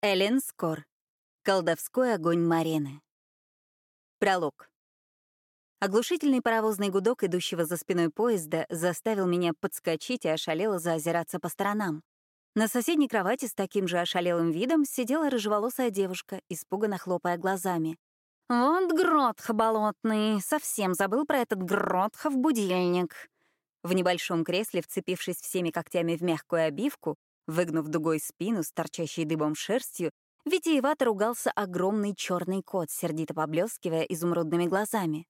Эллен Скор. Колдовской огонь Марены. Пролог. Оглушительный паровозный гудок, идущего за спиной поезда, заставил меня подскочить и ошалело заозираться по сторонам. На соседней кровати с таким же ошалелым видом сидела рыжеволосая девушка, испуганно хлопая глазами. «Вот гротх болотный! Совсем забыл про этот гротхов будильник!» В небольшом кресле, вцепившись всеми когтями в мягкую обивку, Выгнув дугой спину с торчащей дыбом шерстью, витиевато ругался огромный черный кот, сердито поблескивая изумрудными глазами.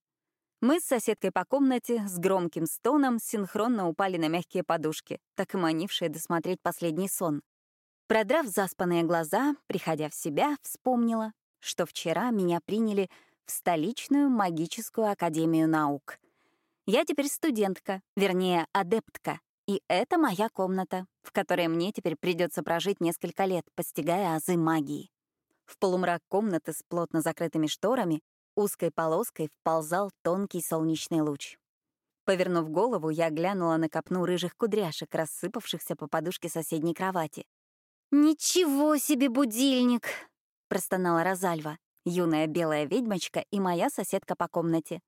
Мы с соседкой по комнате с громким стоном синхронно упали на мягкие подушки, так и манившие досмотреть последний сон. Продрав заспанные глаза, приходя в себя, вспомнила, что вчера меня приняли в столичную магическую академию наук. Я теперь студентка, вернее, адептка, и это моя комната, в которой мне теперь придется прожить несколько лет, постигая азы магии. В полумрак комнаты с плотно закрытыми шторами узкой полоской вползал тонкий солнечный луч. Повернув голову, я глянула на копну рыжих кудряшек, рассыпавшихся по подушке соседней кровати. «Ничего себе будильник!» — простонала Розальва, юная белая ведьмочка и моя соседка по комнате.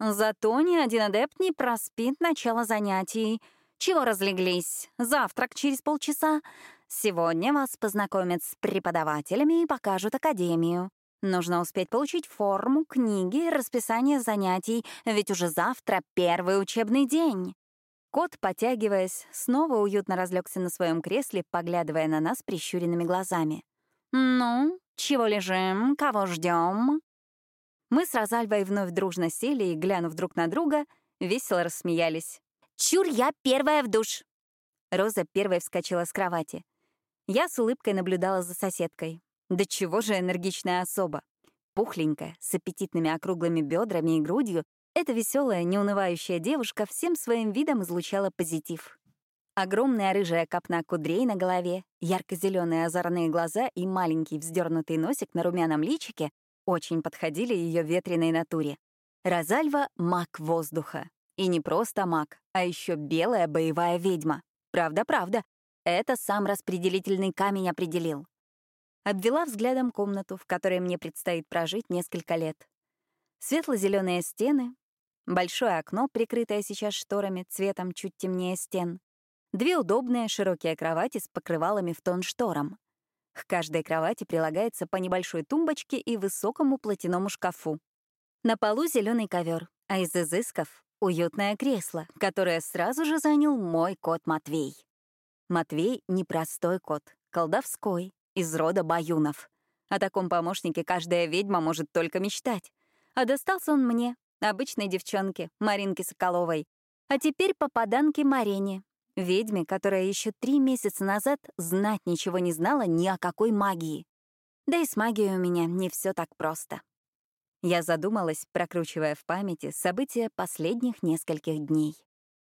«Зато ни один адепт не проспит начало занятий», чего разлеглись? Завтрак через полчаса. Сегодня вас познакомят с преподавателями и покажут академию. Нужно успеть получить форму, книги, расписание занятий, ведь уже завтра первый учебный день. Кот, потягиваясь, снова уютно разлегся на своем кресле, поглядывая на нас прищуренными глазами. «Ну, чего лежим? Кого ждем? Мы с Розальвой вновь дружно сели и, глянув друг на друга, весело рассмеялись. «Чур, я первая в душ!» Роза первой вскочила с кровати. Я с улыбкой наблюдала за соседкой. Да чего же энергичная особа. Пухленькая, с аппетитными округлыми бедрами и грудью, эта веселая, неунывающая девушка всем своим видом излучала позитив. Огромная рыжая копна кудрей на голове, ярко-зеленые озорные глаза и маленький вздернутый носик на румяном личике очень подходили ее ветреной натуре. Розальва — маг воздуха, и не просто маг, а еще белая боевая ведьма. Правда-правда, это сам распределительный камень определил. Обвела взглядом комнату, в которой мне предстоит прожить несколько лет. Светло-зеленые стены, большое окно, прикрытое сейчас шторами, цветом чуть темнее стен, две удобные широкие кровати с покрывалами в тон шторам. К каждой кровати прилагается по небольшой тумбочке и высокому платяному шкафу. На полу зеленый ковер, а из изысков Уютное кресло, которое сразу же занял мой кот Матвей. Матвей — непростой кот, колдовской, из рода баюнов. О таком помощнике каждая ведьма может только мечтать. А достался он мне, обычной девчонке, Маринке Соколовой. А теперь попаданке Марине, ведьме, которая еще три месяца назад знать ничего не знала ни о какой магии. Да и с магией у меня не все так просто. Я задумалась, прокручивая в памяти события последних нескольких дней.